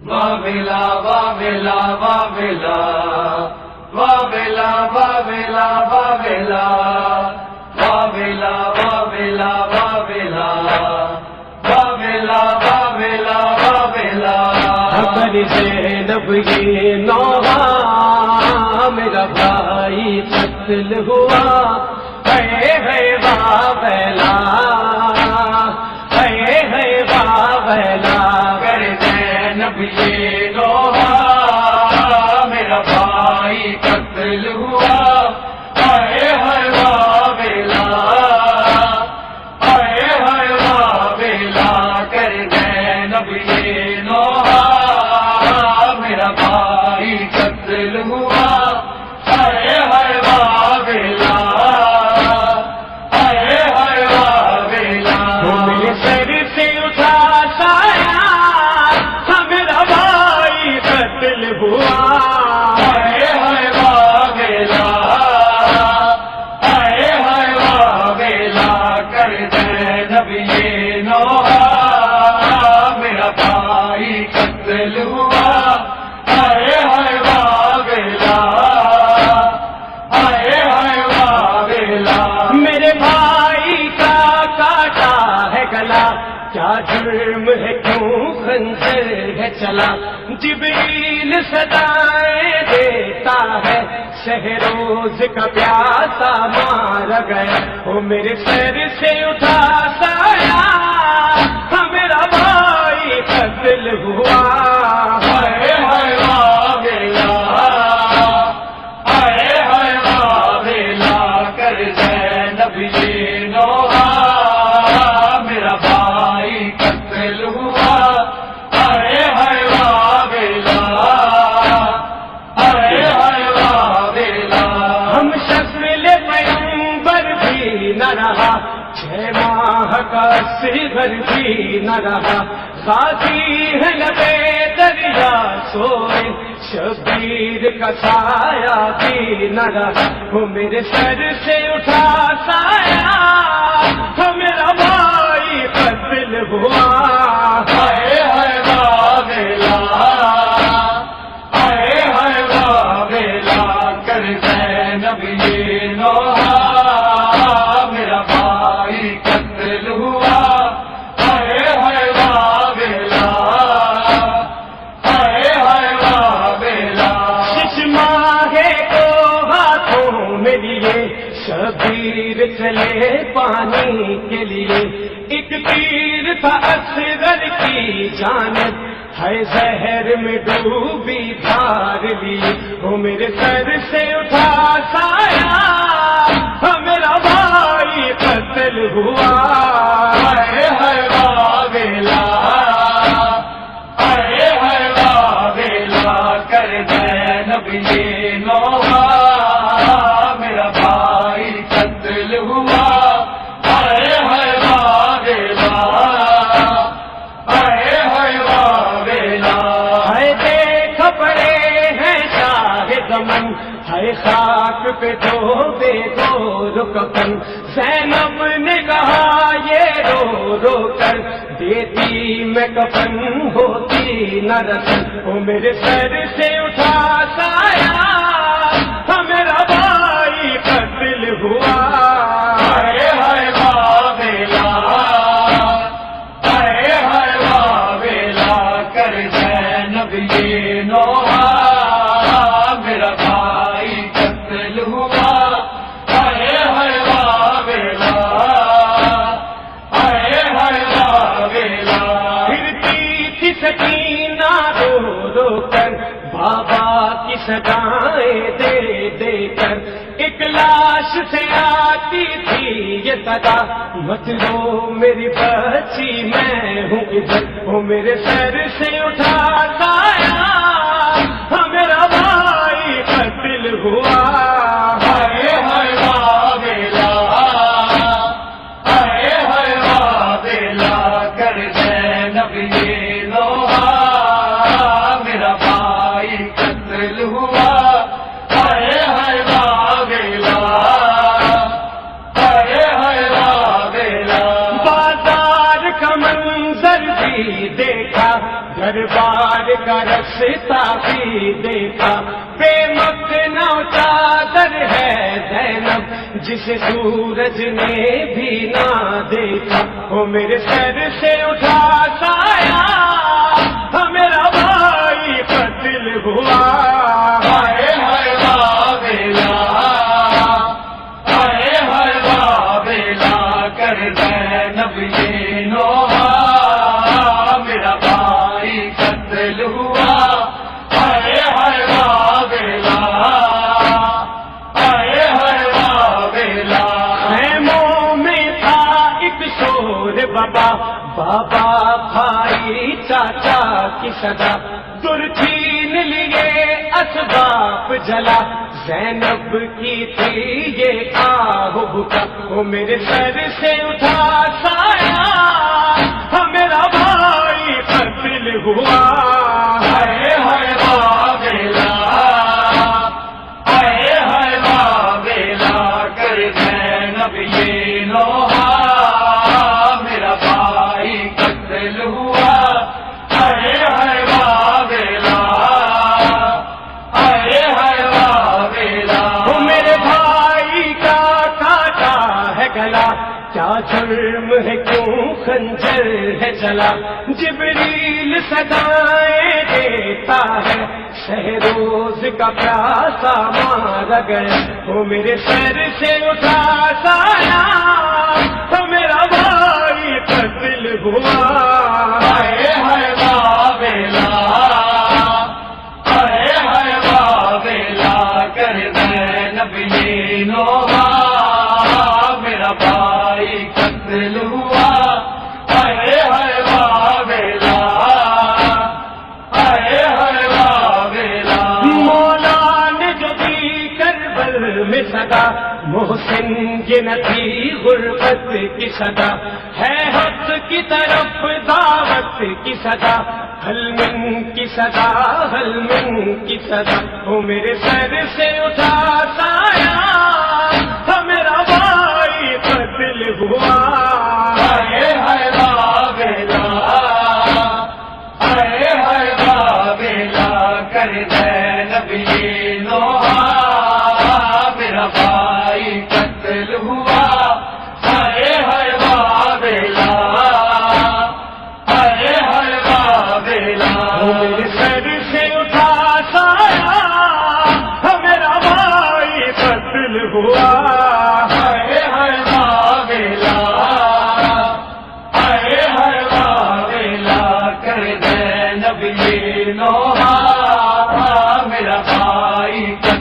بابلا بابلا بابلا بابلا بابلا بابلا بابلا بابلا بابلا بابلا بابلا بابلا خبر زینب یہ نوحہ میرا بھائی قتل ہوا ہے ہے بابلا علم جرم ہے کیوں خنجر ہے چلا؟ جبریل صدائیں دیتا ہے شہروز کا پیاسا مار گیا۔ وہ میرے سر سے اٹھا بھی نہ رہا چھ ماہ کا سر بھی نہ رہا خاصی ہے لبے دریا سوئے شبیر کا سایہ بھی نہ رہا وہ میرے سر سے اٹھا سایا تیر تھا اصغر کی جانب ہے زہر میں ڈوبی تار لی۔ وہ میرے سر سے اٹھا سایا ہاں میرا بھائی قتل ہوا۔ ہے خاک پہ دو بے دو رکن زینب نے کہا، یہ رو رو کر۔ دیتی میں کفن ہوتی نہ رسن وہ میرے سر سے اٹھا سایا میرا بھائی قتل ہوا۔ ہائے ہائے باغلا کر دے نبی نوحہ۔ بابا کی سدائیں دے دے کر ایک لاش سے آتی تھی یہ سدا مت لو میری بچی، میں ہوں ادھر وہ میرے سر سے اٹھاتا دربار کا رستا بھی دیکھا۔ بے مکنا چادر ہے زینب جسے سورج نے بھی نہ دیکھا۔ وہ میرے سر سے اٹھا سایا میرا بھائی قتل ہوا۔ بابا بابا بھائی، چاچا کی صدا در چھین لیے اسباب جلا۔ زینب کی تھی یہ آہ بکا وہ میرے سر سے اٹھا سایا ہاں، میرا بھائی قتل ہوا۔ ہائے ہائے بابلا کر زینب یہ کیا جرم ہے کیوں خنجر ہے چلا جبریل سدائے دیتا ہے۔ شہروز کا پیاسا مارا گیا وہ میرے سر سے اٹھا سایا۔ تو میرا بھائی قتل ہوا۔ محسن یہ نتی غربت کی صدا، ہے حق کی طرف دعوت کی صدا حلمن کی صدا حلمن کی صدا، وہ میرے سر سے اٹھا سایہ زینب تھا میرا بھائی۔